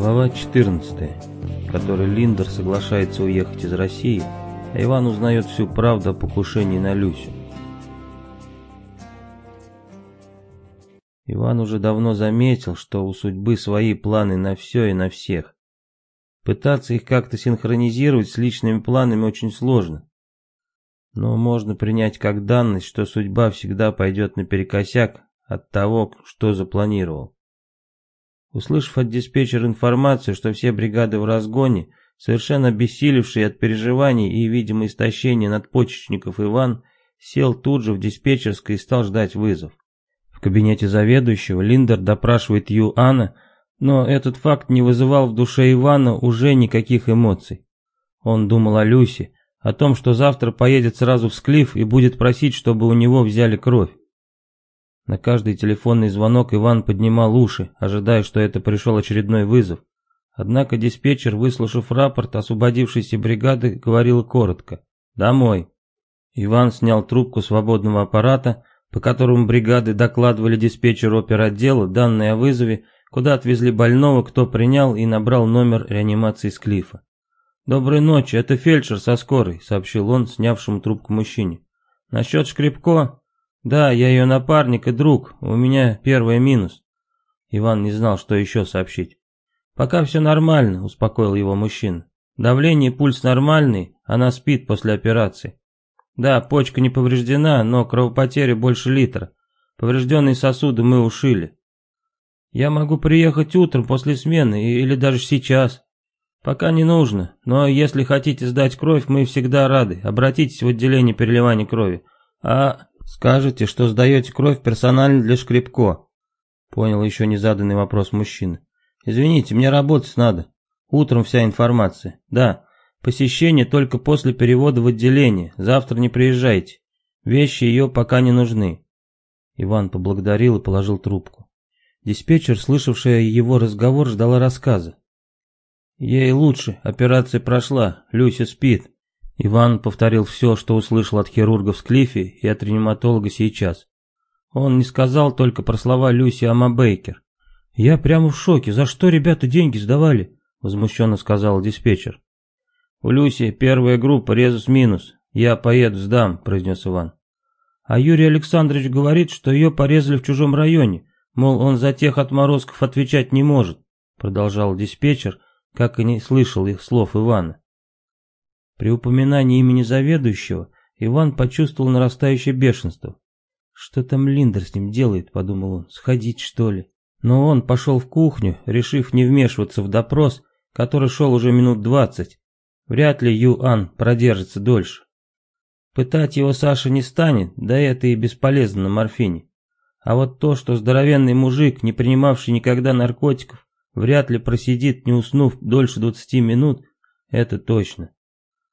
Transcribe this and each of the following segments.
Глава 14, в которой Линдер соглашается уехать из России, а Иван узнает всю правду о покушении на Люсю. Иван уже давно заметил, что у судьбы свои планы на все и на всех. Пытаться их как-то синхронизировать с личными планами очень сложно. Но можно принять как данность, что судьба всегда пойдет наперекосяк от того, что запланировал. Услышав от диспетчера информацию, что все бригады в разгоне, совершенно обессилевший от переживаний и, видимо, истощения надпочечников Иван, сел тут же в диспетчерской и стал ждать вызов. В кабинете заведующего Линдер допрашивает Ю Анна, но этот факт не вызывал в душе Ивана уже никаких эмоций. Он думал о Люсе, о том, что завтра поедет сразу в Склиф и будет просить, чтобы у него взяли кровь. На каждый телефонный звонок Иван поднимал уши, ожидая, что это пришел очередной вызов. Однако диспетчер, выслушав рапорт освободившейся бригады, говорил коротко «Домой». Иван снял трубку свободного аппарата, по которому бригады докладывали диспетчеру оперотдела данные о вызове, куда отвезли больного, кто принял и набрал номер реанимации Склифа. «Доброй ночи, это фельдшер со скорой», — сообщил он снявшему трубку мужчине. «Насчет Шкребко?» «Да, я ее напарник и друг, у меня первый минус». Иван не знал, что еще сообщить. «Пока все нормально», — успокоил его мужчина. «Давление и пульс нормальный, она спит после операции. Да, почка не повреждена, но кровопотери больше литра. Поврежденные сосуды мы ушили. Я могу приехать утром после смены или даже сейчас. Пока не нужно, но если хотите сдать кровь, мы всегда рады. Обратитесь в отделение переливания крови. А Скажете, что сдаете кровь персонально для Шкребко. Понял еще не заданный вопрос мужчины. Извините, мне работать надо. Утром вся информация. Да, посещение только после перевода в отделение. Завтра не приезжайте. Вещи ее пока не нужны. Иван поблагодарил и положил трубку. Диспетчер, слышавшая его разговор, ждала рассказа. Ей лучше, операция прошла, Люся спит. Иван повторил все, что услышал от хирурга в Склифе и от реаниматолога сейчас. Он не сказал только про слова Люси Ама Бейкер. «Я прямо в шоке. За что ребята деньги сдавали?» — возмущенно сказал диспетчер. «У Люси первая группа, резус минус. Я поеду, сдам», — произнес Иван. «А Юрий Александрович говорит, что ее порезали в чужом районе, мол, он за тех отморозков отвечать не может», — продолжал диспетчер, как и не слышал их слов Ивана. При упоминании имени заведующего Иван почувствовал нарастающее бешенство. «Что там Линдер с ним делает?» — подумал он. «Сходить, что ли?» Но он пошел в кухню, решив не вмешиваться в допрос, который шел уже минут двадцать. Вряд ли Юан продержится дольше. Пытать его Саша не станет, да это и бесполезно на морфине. А вот то, что здоровенный мужик, не принимавший никогда наркотиков, вряд ли просидит, не уснув дольше двадцати минут, это точно.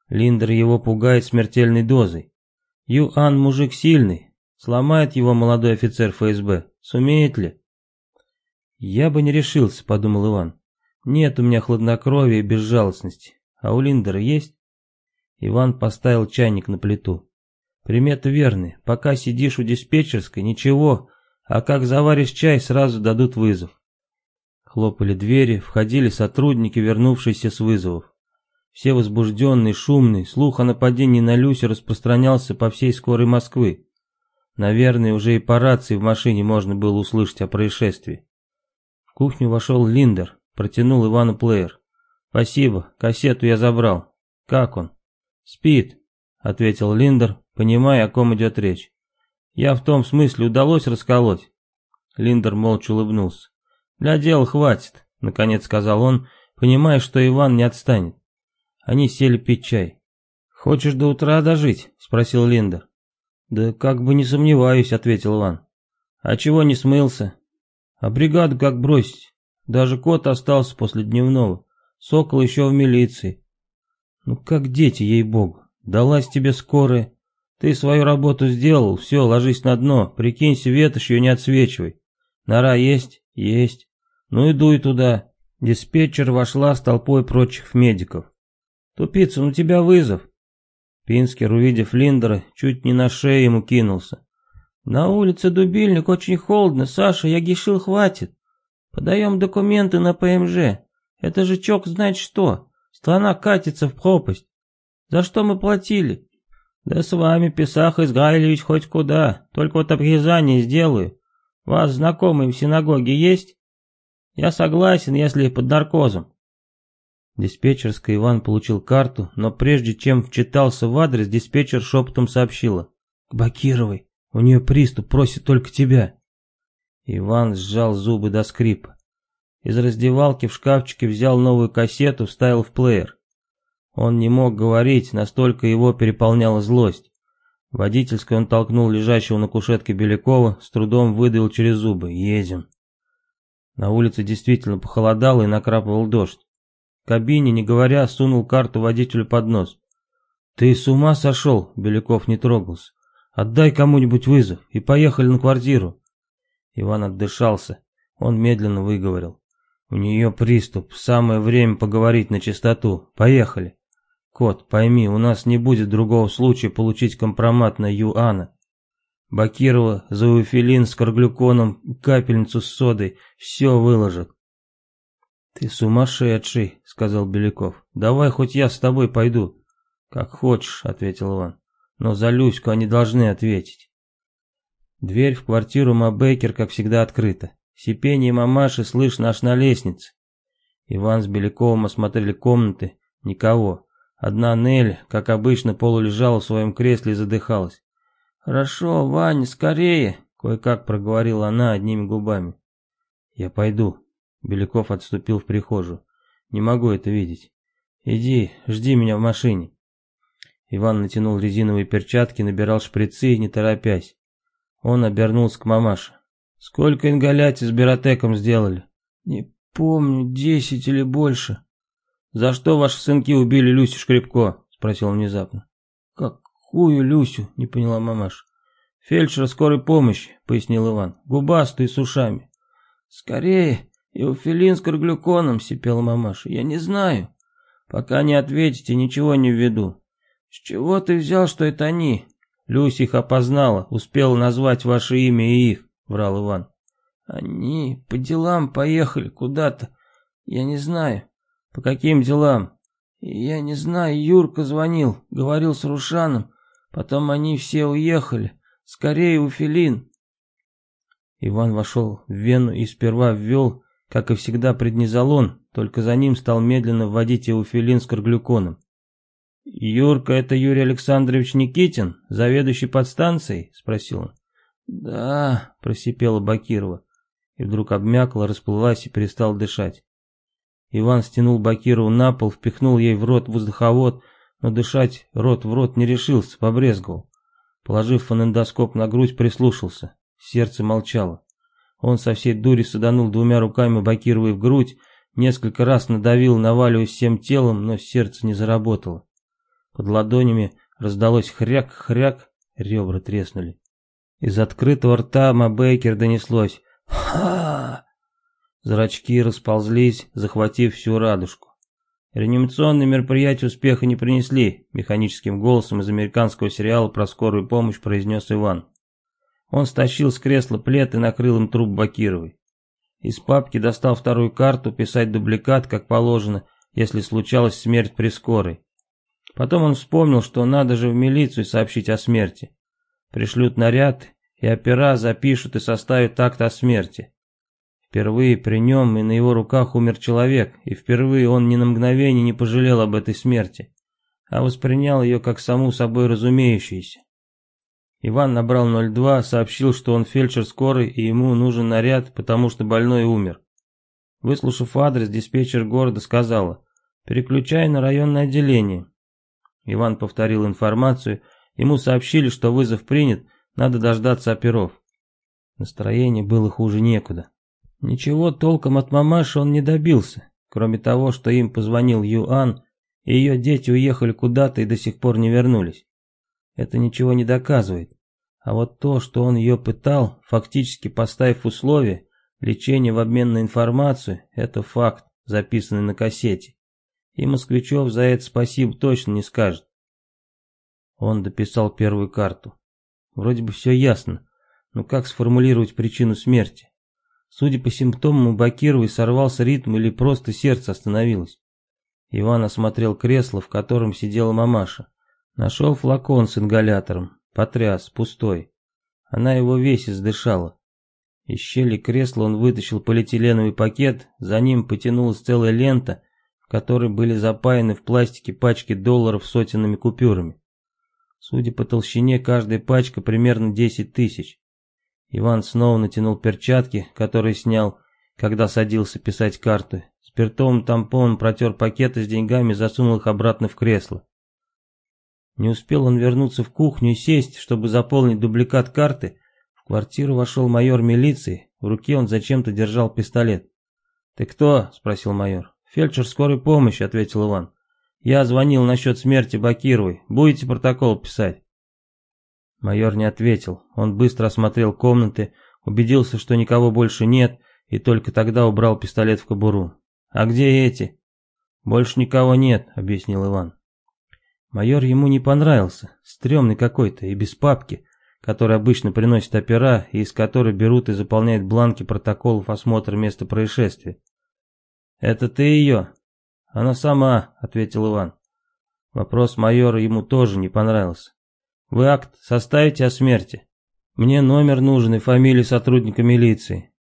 Линдер его пугает смертельной дозой. Юан мужик сильный, сломает его молодой офицер ФСБ, сумеет ли? Я бы не решился, подумал Иван. Нет у меня хладнокровия и безжалостности, а у Линдера есть? Иван поставил чайник на плиту. Примета верная, пока сидишь у диспетчерской, ничего, а как заваришь чай, сразу дадут вызов. Хлопали двери, входили сотрудники, вернувшиеся с вызовов. Все возбужденные, шумные, слух о нападении на Люсю распространялся по всей скорой Москвы. Наверное, уже и по рации в машине можно было услышать о происшествии. В кухню вошел Линдер, протянул Ивану плеер. «Спасибо, кассету я забрал. Как он?» «Спит», — ответил Линдер, понимая, о ком идет речь. «Я в том смысле удалось расколоть?» Линдер молча улыбнулся. «Для дела хватит», — наконец сказал он, понимая, что Иван не отстанет. Они сели пить чай. «Хочешь до утра дожить?» — спросил Линдер. «Да как бы не сомневаюсь», — ответил Иван. «А чего не смылся?» «А бригаду как бросить? Даже кот остался после дневного. Сокол еще в милиции». «Ну как дети, ей-богу. Далась тебе скорая. Ты свою работу сделал, все, ложись на дно, прикинься, ветошь ее не отсвечивай. Нора есть? Есть. Ну и дуй туда». Диспетчер вошла с толпой прочих медиков. «Тупица, у тебя вызов!» Пинскер, увидев Линдера, чуть не на шею ему кинулся. «На улице дубильник, очень холодно. Саша, я гишил, хватит. Подаем документы на ПМЖ. Это же чок знает что. Страна катится в пропасть. За что мы платили? Да с вами, Писах Изгайлевич, хоть куда. Только вот обрезание сделаю. Вас знакомые в синагоге есть? Я согласен, если под наркозом. Диспетчерская Иван получил карту, но прежде чем вчитался в адрес, диспетчер шепотом сообщила. «К Бакировой. У нее приступ, просит только тебя». Иван сжал зубы до скрипа. Из раздевалки в шкафчике взял новую кассету, вставил в плеер. Он не мог говорить, настолько его переполняла злость. Водительской он толкнул лежащего на кушетке Белякова, с трудом выдавил через зубы. «Едем». На улице действительно похолодало и накрапывал дождь кабине, не говоря, сунул карту водителю под нос. «Ты с ума сошел?» — Беляков не трогался. «Отдай кому-нибудь вызов и поехали на квартиру». Иван отдышался. Он медленно выговорил. «У нее приступ. Самое время поговорить на чистоту. Поехали». «Кот, пойми, у нас не будет другого случая получить компромат на Юана. Бакирова, зауфилин с карглюконом, капельницу с содой. Все выложат. «Ты сумасшедший», — сказал Беляков. «Давай хоть я с тобой пойду». «Как хочешь», — ответил Иван. «Но за Люську они должны ответить». Дверь в квартиру Мабекер, как всегда, открыта. Сипение мамаши слышно аж на лестнице. Иван с Беляковым осмотрели комнаты. Никого. Одна Нель, как обычно, полулежала в своем кресле и задыхалась. «Хорошо, Ваня, скорее!» — кое-как проговорила она одними губами. «Я пойду», Беляков отступил в прихожую. «Не могу это видеть. Иди, жди меня в машине». Иван натянул резиновые перчатки, набирал шприцы, не торопясь. Он обернулся к мамаше. «Сколько ингаляций с биротеком сделали?» «Не помню, десять или больше». «За что ваши сынки убили Люсю Шкребко?» — спросил он внезапно. «Какую Люсю?» — не поняла мамаша. «Фельдшера скорой помощи», — пояснил Иван. «Губастый с ушами». «Скорее!» «Иофилин с карглюконом», — сипела мамаша. «Я не знаю. Пока не ответите, ничего не введу». «С чего ты взял, что это они?» «Люся их опознала, успела назвать ваше имя и их», — врал Иван. «Они по делам поехали куда-то. Я не знаю». «По каким делам?» «Я не знаю, Юрка звонил, говорил с Рушаном. Потом они все уехали. Скорее, Уфилин». Иван вошел в Вену и сперва ввел как и всегда преднизолон, только за ним стал медленно вводить эуфилин с карглюконом. «Юрка, это Юрий Александрович Никитин, заведующий подстанцией?» — спросил он. «Да», — просипела Бакирова, и вдруг обмякла, расплылась и перестал дышать. Иван стянул Бакирову на пол, впихнул ей в рот воздуховод, но дышать рот в рот не решился, побрезговал. Положив фонендоскоп на грудь, прислушался. Сердце молчало. Он со всей дури саданул двумя руками Бакировой в грудь, несколько раз надавил, наваливаясь всем телом, но сердце не заработало. Под ладонями раздалось хряк-хряк, ребра треснули. Из открытого рта Мабейкер донеслось «Ха!». Зрачки расползлись, захватив всю радужку. Реанимационные мероприятия успеха не принесли, механическим голосом из американского сериала про скорую помощь произнес Иван. Он стащил с кресла плед и накрыл им труп Бакировой. Из папки достал вторую карту, писать дубликат, как положено, если случалась смерть при скорой. Потом он вспомнил, что надо же в милицию сообщить о смерти. Пришлют наряд, и опера запишут и составят акт о смерти. Впервые при нем и на его руках умер человек, и впервые он ни на мгновение не пожалел об этой смерти, а воспринял ее как саму собой разумеющуюся. Иван набрал 02, сообщил, что он фельдшер скорой и ему нужен наряд, потому что больной умер. Выслушав адрес, диспетчер города сказала, переключай на районное отделение. Иван повторил информацию, ему сообщили, что вызов принят, надо дождаться оперов. Настроение было хуже некуда. Ничего толком от мамаши он не добился, кроме того, что им позвонил Юан, и ее дети уехали куда-то и до сих пор не вернулись это ничего не доказывает. А вот то, что он ее пытал, фактически поставив условие, лечение в обмен на информацию, это факт, записанный на кассете. И Москвичев за это спасибо точно не скажет. Он дописал первую карту. Вроде бы все ясно, но как сформулировать причину смерти? Судя по симптомам, у Бакировой сорвался ритм или просто сердце остановилось. Иван осмотрел кресло, в котором сидела мамаша. Нашел флакон с ингалятором, потряс, пустой. Она его весь издышала. Из щели кресла он вытащил полиэтиленовый пакет, за ним потянулась целая лента, в которой были запаяны в пластике пачки долларов сотенными купюрами. Судя по толщине, каждая пачка примерно 10 тысяч. Иван снова натянул перчатки, которые снял, когда садился писать карты. Спиртовым тампоном протер пакеты с деньгами и засунул их обратно в кресло. Не успел он вернуться в кухню и сесть, чтобы заполнить дубликат карты. В квартиру вошел майор милиции, в руке он зачем-то держал пистолет. «Ты кто?» – спросил майор. «Фельдшер скорой помощи», – ответил Иван. «Я звонил насчет смерти Бакировой. Будете протокол писать?» Майор не ответил. Он быстро осмотрел комнаты, убедился, что никого больше нет, и только тогда убрал пистолет в кобуру. «А где эти?» «Больше никого нет», — объяснил Иван. Майор ему не понравился, стрёмный какой-то и без папки, который обычно приносят опера и из которой берут и заполняют бланки протоколов осмотра места происшествия. «Это ты ее?» «Она сама», — ответил Иван. Вопрос майора ему тоже не понравился. «Вы акт составите о смерти? Мне номер нужен и фамилию сотрудника милиции».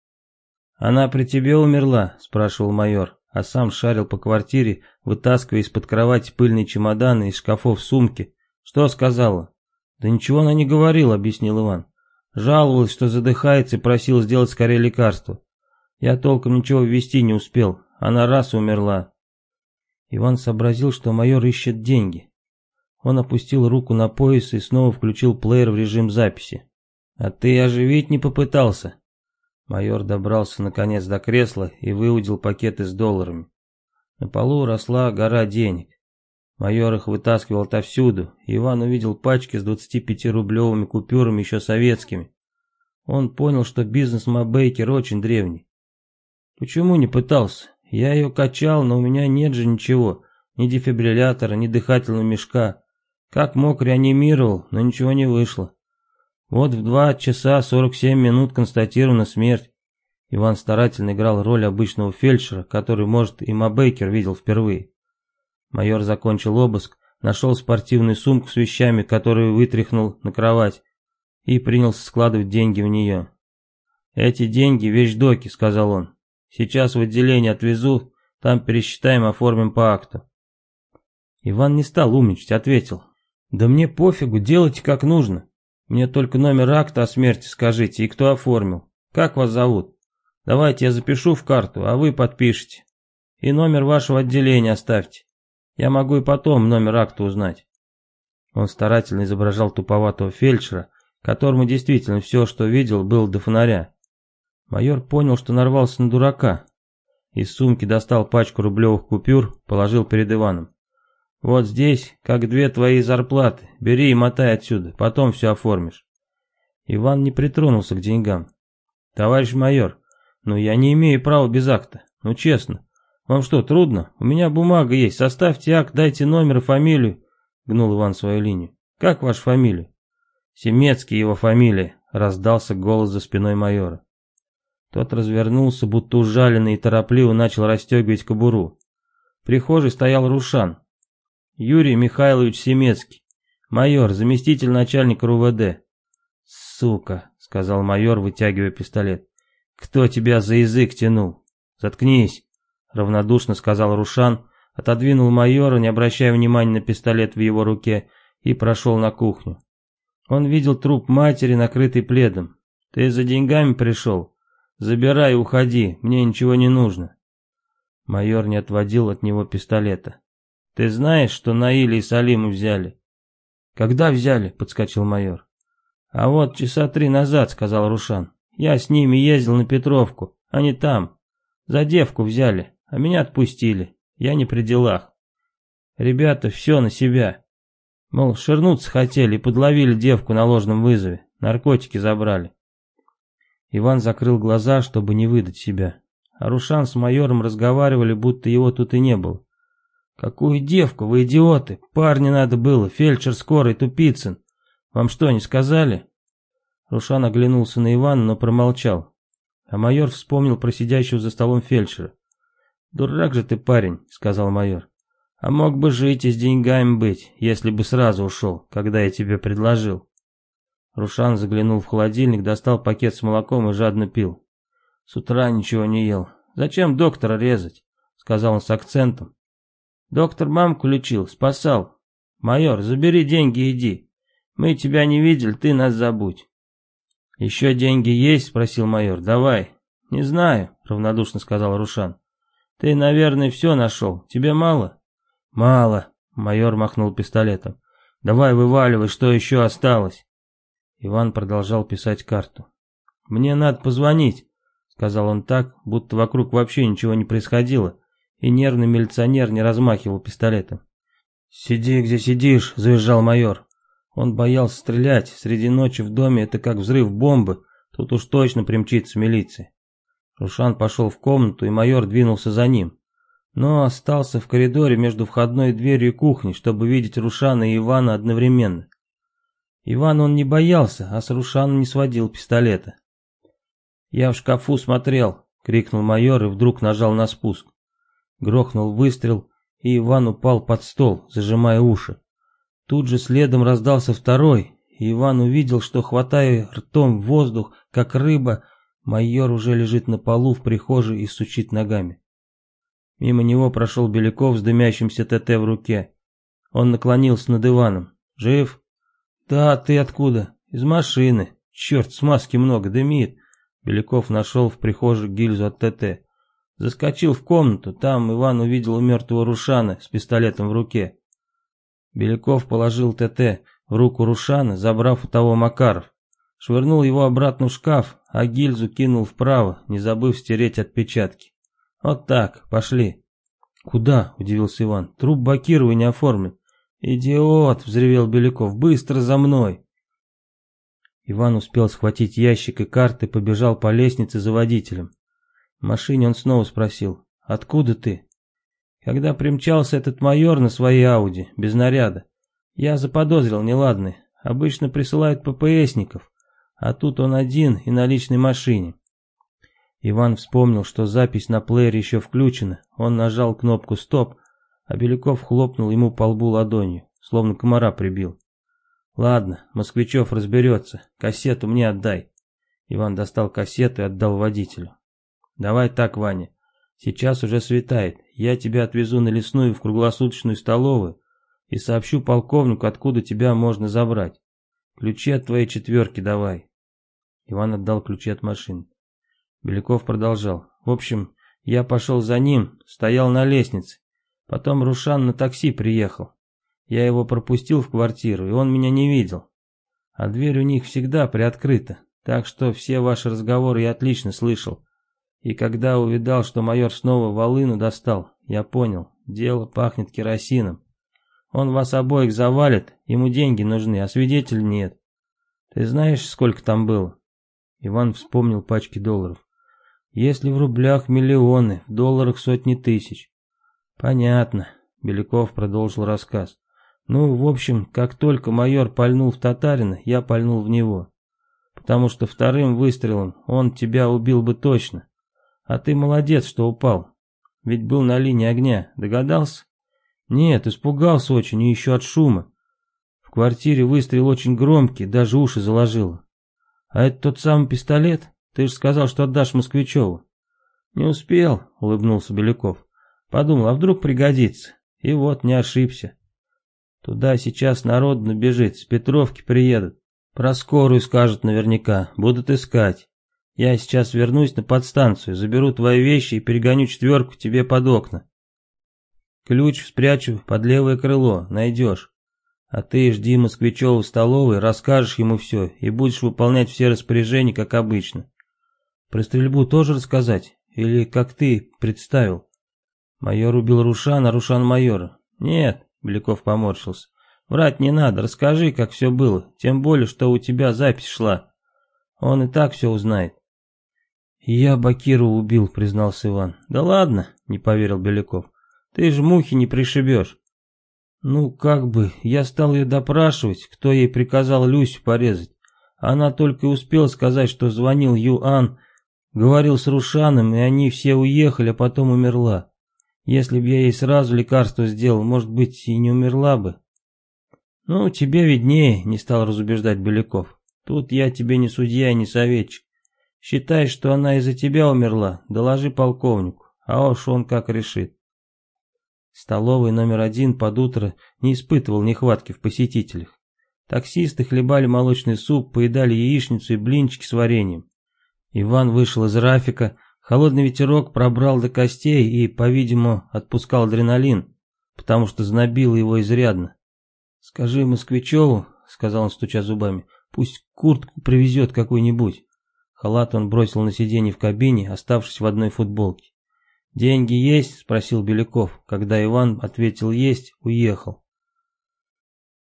«Она при тебе умерла?» — спрашивал майор, а сам шарил по квартире, вытаскивая из-под кровати пыльные чемоданы, из шкафов сумки. «Что сказала?» «Да ничего она не говорила», — объяснил Иван. Жаловалась, что задыхается и просила сделать скорее лекарство. Я толком ничего ввести не успел, она раз умерла. Иван сообразил, что майор ищет деньги. Он опустил руку на пояс и снова включил плеер в режим записи. «А ты оживить не попытался?» Майор добрался наконец до кресла и выудил пакеты с долларами. На полу росла гора денег. Майор их вытаскивал отовсюду, Иван увидел пачки с 25-рублевыми купюрами, еще советскими. Он понял, что бизнес Мабейкер очень древний. Почему не пытался? Я ее качал, но у меня нет же ничего. Ни дефибриллятора, ни дыхательного мешка. Как мог, реанимировал, но ничего не вышло. Вот в 2 часа 47 минут констатирована смерть. Иван старательно играл роль обычного фельдшера, который, может, и Мабейкер видел впервые. Майор закончил обыск, нашел спортивную сумку с вещами, которую вытряхнул на кровать, и принялся складывать деньги в нее. «Эти деньги – вещдоки», – сказал он. Сейчас в отделение отвезу, там пересчитаем, оформим по акту. Иван не стал умничать, ответил. Да мне пофигу, делайте как нужно. Мне только номер акта о смерти скажите и кто оформил. Как вас зовут? Давайте я запишу в карту, а вы подпишите. И номер вашего отделения оставьте. Я могу и потом номер акта узнать. Он старательно изображал туповатого фельдшера, которому действительно все, что видел, было до фонаря. Майор понял, что нарвался на дурака. Из сумки достал пачку рублевых купюр, положил перед Иваном. «Вот здесь, как две твои зарплаты. Бери и мотай отсюда, потом все оформишь». Иван не притронулся к деньгам. «Товарищ майор, ну я не имею права без акта. Ну честно. Вам что, трудно? У меня бумага есть. Составьте акт, дайте номер и фамилию», — гнул Иван свою линию. «Как ваша фамилия?» «Семецкий его фамилия», — раздался голос за спиной майора. Тот развернулся, будто ужаленный, и торопливо начал расстегивать кобуру. В прихожей стоял Рушан. Юрий Михайлович Семецкий, майор, заместитель начальника РУВД. «Сука», — сказал майор, вытягивая пистолет. «Кто тебя за язык тянул? Заткнись», — равнодушно сказал Рушан, отодвинул майора, не обращая внимания на пистолет в его руке, и прошел на кухню. Он видел труп матери, накрытый пледом. «Ты за деньгами пришел?» Забирай и уходи, мне ничего не нужно. Майор не отводил от него пистолета. Ты знаешь, что Наиля и Салиму взяли? Когда взяли? Подскочил майор. А вот часа три назад, сказал Рушан. Я с ними ездил на Петровку, они там. За девку взяли, а меня отпустили. Я не при делах. Ребята все на себя. Мол, ширнуться хотели и подловили девку на ложном вызове. Наркотики забрали. Иван закрыл глаза, чтобы не выдать себя. А Рушан с майором разговаривали, будто его тут и не было. «Какую девку, вы идиоты! Парня надо было, фельдшер скорый, Тупицын. Вам что, не сказали?» Рушан оглянулся на Ивана, но промолчал. А майор вспомнил про сидящего за столом фельдшера. «Дурак же ты, парень», — сказал майор. «А мог бы жить и с деньгами быть, если бы сразу ушел, когда я тебе предложил». Рушан заглянул в холодильник, достал пакет с молоком и жадно пил. «С утра ничего не ел. Зачем доктора резать?» — сказал он с акцентом. «Доктор мамку лечил, спасал. Майор, забери деньги и иди. Мы тебя не видели, ты нас забудь». «Еще деньги есть?» — спросил майор. «Давай». «Не знаю», — равнодушно сказал Рушан. «Ты, наверное, все нашел. Тебе мало?» «Мало», — майор махнул пистолетом. «Давай вываливай, что еще осталось». Иван продолжал писать карту. «Мне надо позвонить», — сказал он так, будто вокруг вообще ничего не происходило, и нервный милиционер не размахивал пистолетом. «Сиди, где сидишь», — завизжал майор. Он боялся стрелять, среди ночи в доме это как взрыв бомбы, тут уж точно примчится милиция. Рушан пошел в комнату, и майор двинулся за ним. Но остался в коридоре между входной дверью и кухней, чтобы видеть Рушана и Ивана одновременно. Ивана он не боялся, а с Рушана не сводил пистолета. «Я в шкафу смотрел», — крикнул майор и вдруг нажал на спуск. Грохнул выстрел, и Иван упал под стол, зажимая уши. Тут же следом раздался второй, и Иван увидел, что, хватая ртом воздух, как рыба, майор уже лежит на полу в прихожей и сучит ногами. Мимо него прошел Беляков с дымящимся ТТ в руке. Он наклонился над Иваном. «Жив?» «Да, ты откуда?» «Из машины. Черт, смазки много, дымит». Беляков нашел в прихожей гильзу от ТТ. Заскочил в комнату, там Иван увидел у мертвого Рушана с пистолетом в руке. Беляков положил ТТ в руку Рушана, забрав у того Макаров. Швырнул его обратно в шкаф, а гильзу кинул вправо, не забыв стереть отпечатки. «Вот так, пошли». «Куда?» – удивился Иван. «Труп Бакирова не оформлен». «Идиот!» – взревел Беляков. «Быстро за мной!» Иван успел схватить ящик и карты, побежал по лестнице за водителем. Машине он снова спросил. «Откуда ты?» Когда примчался этот майор на своей Ауди, без наряда, я заподозрил неладное. Обычно присылают ППСников, а тут он один и на личной машине. Иван вспомнил, что запись на плеере еще включена. Он нажал кнопку «Стоп», а Беляков хлопнул ему по лбу ладонью, словно комара прибил. «Ладно, Москвичев разберется. Кассету мне отдай». Иван достал кассету и отдал водителю. «Давай так, Ваня. Сейчас уже светает. Я тебя отвезу на лесную в круглосуточную столовую и сообщу полковнику, откуда тебя можно забрать. Ключи от твоей четверки давай. Иван отдал ключи от машины. Беляков продолжал. В общем, я пошел за ним, стоял на лестнице. Потом Рушан на такси приехал. Я его пропустил в квартиру, и он меня не видел. А дверь у них всегда приоткрыта, так что все ваши разговоры я отлично слышал. И когда увидал, что майор снова волыну достал, я понял, дело пахнет керосином. Он вас обоих завалит, ему деньги нужны, а свидетелей нет. Ты знаешь, сколько там было? Иван вспомнил пачки долларов. Если в рублях миллионы, в долларах сотни тысяч. Понятно, Беляков продолжил рассказ. Ну, в общем, как только майор пальнул в татарина, я пальнул в него. Потому что вторым выстрелом он тебя убил бы точно. А ты молодец, что упал. Ведь был на линии огня, догадался? Нет, испугался очень и еще от шума. В квартире выстрел очень громкий, даже уши заложило. А это тот самый пистолет? Ты же сказал, что отдашь Москвичеву. Не успел, улыбнулся Беляков. Подумал, а вдруг пригодится. И вот, не ошибся. Туда сейчас народ набежит, с Петровки приедут. Про скорую скажут наверняка, будут искать. Я сейчас вернусь на подстанцию, заберу твои вещи и перегоню четверку тебе под окна. Ключ спрячу под левое крыло, найдешь. А ты жди Москвичева в столовой, расскажешь ему все и будешь выполнять все распоряжения, как обычно. Про стрельбу тоже рассказать? Или как ты представил? Майор убил Рушана, Рушан майора. Нет, Беляков поморщился. Врать не надо, расскажи, как все было, тем более, что у тебя запись шла. Он и так все узнает. «Я Бакиру убил», — признался Иван. «Да ладно», — не поверил Беляков. «Ты же мухи не пришибешь». «Ну, как бы, я стал ее допрашивать, кто ей приказал Люсю порезать. Она только успела сказать, что звонил Юан. Говорил с Рушаном, и они все уехали, а потом умерла. Если б я ей сразу лекарство сделал, может быть, и не умерла бы. Ну, тебе виднее, не стал разубеждать Беляков. Тут я тебе не судья и не советчик. Считай, что она из-за тебя умерла, доложи полковнику, а уж он как решит. Столовый номер один под утро не испытывал нехватки в посетителях. Таксисты хлебали молочный суп, поедали яичницу и блинчики с вареньем. Иван вышел из Рафика, холодный ветерок пробрал до костей и, по-видимому, отпускал адреналин, потому что знобило его изрядно. «Скажи Москвичеву», — сказал он, стуча зубами, — «пусть куртку привезет какую-нибудь». Халат он бросил на сиденье в кабине, оставшись в одной футболке. «Деньги есть?» — спросил Беляков. Когда Иван ответил «есть», уехал.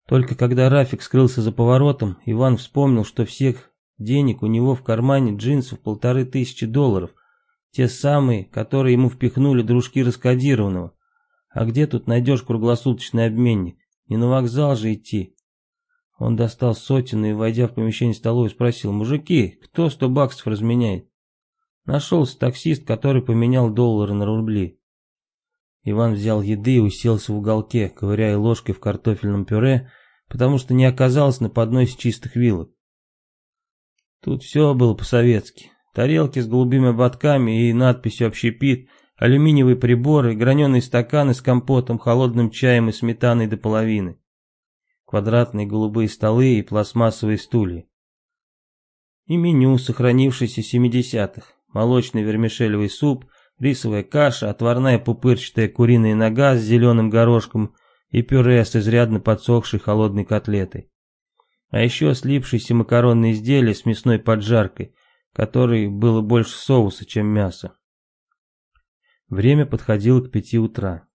Только когда Рафик скрылся за поворотом, Иван вспомнил, что всех денег у него в кармане джинсов полторы тысячи долларов, те самые, которые ему впихнули дружки раскодированного. А где тут найдешь круглосуточный обменник? Не на вокзал же идти. Он достал сотину и, войдя в помещение столовой, спросил, «Мужики, кто сто баксов разменяет?» Нашелся таксист, который поменял доллары на рубли. Иван взял еды и уселся в уголке, ковыряя ложкой в картофельном пюре, потому что не оказалось на подносе чистых вилок. Тут все было по-советски. Тарелки с голубыми ободками и надписью «Общепит», алюминиевые приборы, граненые стаканы с компотом, холодным чаем и сметаной до половины. Квадратные голубые столы и пластмассовые стулья. И меню, сохранившееся семидесятых. Молочный вермишелевый суп, рисовая каша, отварная пупырчатая куриная нога с зеленым горошком и пюре с изрядно подсохшей холодной котлетой. А еще слипшиеся макаронные изделия с мясной поджаркой, которой было больше соуса, чем мяса. Время подходило к пяти утра.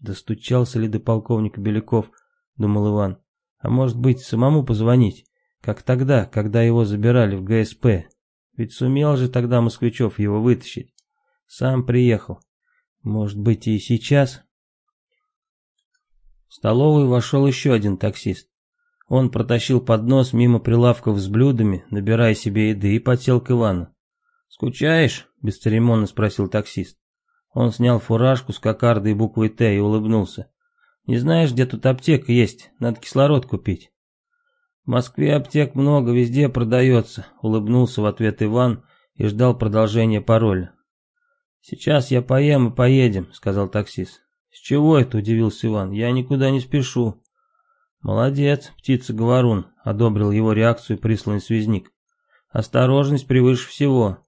Достучался ли до полковника Беляков, думал Иван. А может быть, самому позвонить, как тогда, когда его забирали в ГСП. Ведь сумел же тогда Москвичев его вытащить. Сам приехал. Может быть, и сейчас? В столовую вошел еще один таксист. Он протащил поднос мимо прилавков с блюдами, набирая себе еды, и подсел к Ивану. «Скучаешь?» – бесцеремонно спросил таксист. Он снял фуражку с кокардой и буквой «Т» и улыбнулся. «Не знаешь, где тут аптека есть? Надо кислород купить». «В Москве аптек много, везде продается», — улыбнулся в ответ Иван и ждал продолжения пароля. «Сейчас я поем и поедем», — сказал таксист. «С чего это?» — удивился Иван. «Я никуда не спешу». «Молодец, птица-говорун», — одобрил его реакцию присланный связник. «Осторожность превыше всего».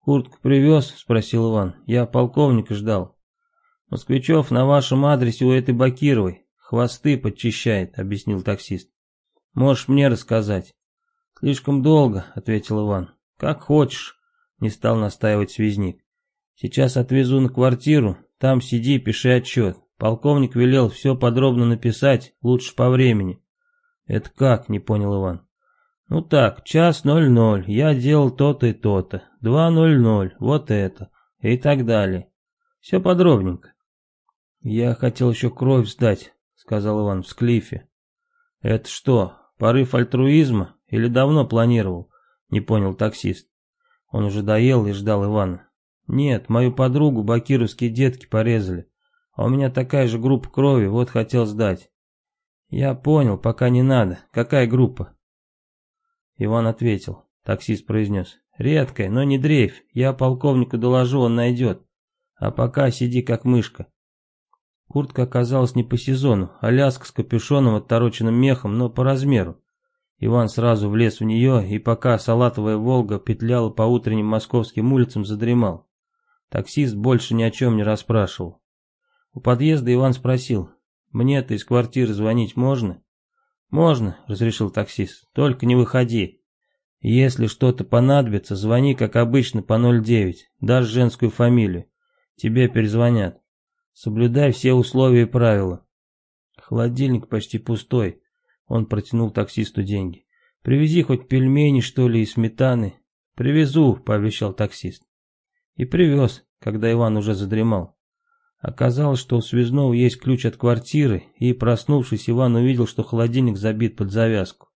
«Куртку привез?» — спросил Иван. «Я полковника ждал». «Москвичев на вашем адресе у этой Бакировой. Хвосты подчищает», — объяснил таксист. «Можешь мне рассказать». «Слишком долго», — ответил Иван. «Как хочешь», — не стал настаивать связник. «Сейчас отвезу на квартиру, там сиди, пиши отчет. Полковник велел все подробно написать, лучше по времени. Это как, не понял Иван. Ну так, час ноль ноль, я делал то-то и то-то, два ноль ноль, вот это, и так далее. Все подробненько. Я хотел еще кровь сдать, сказал Иван, в склифе. Это что, порыв альтруизма или давно планировал? Не понял таксист. Он уже доел и ждал Ивана. Нет, мою подругу бакировские детки порезали. А у меня такая же группа крови, вот хотел сдать. Я понял, пока не надо. Какая группа? Иван ответил. Таксист произнес. Редкая, но не дрейф. Я полковнику доложу, он найдет. А пока сиди как мышка. Куртка оказалась не по сезону, а ляска с капюшоном, оттороченным мехом, но по размеру. Иван сразу влез в нее, и пока салатовая «Волга» петляла по утренним московским улицам, задремал. Таксист больше ни о чем не расспрашивал. У подъезда Иван спросил, «Мне-то из квартиры звонить можно?» «Можно», — разрешил таксист, — «только не выходи. Если что-то понадобится, звони, как обычно, по 09, дашь женскую фамилию. Тебе перезвонят. Соблюдай все условия и правила». Холодильник почти пустой. Он протянул таксисту деньги. «Привези хоть пельмени, что ли, и сметаны». «Привезу», — пообещал таксист. И привез, когда Иван уже задремал. Оказалось, что у Связного есть ключ от квартиры, и, проснувшись, Иван увидел, что холодильник забит под завязку.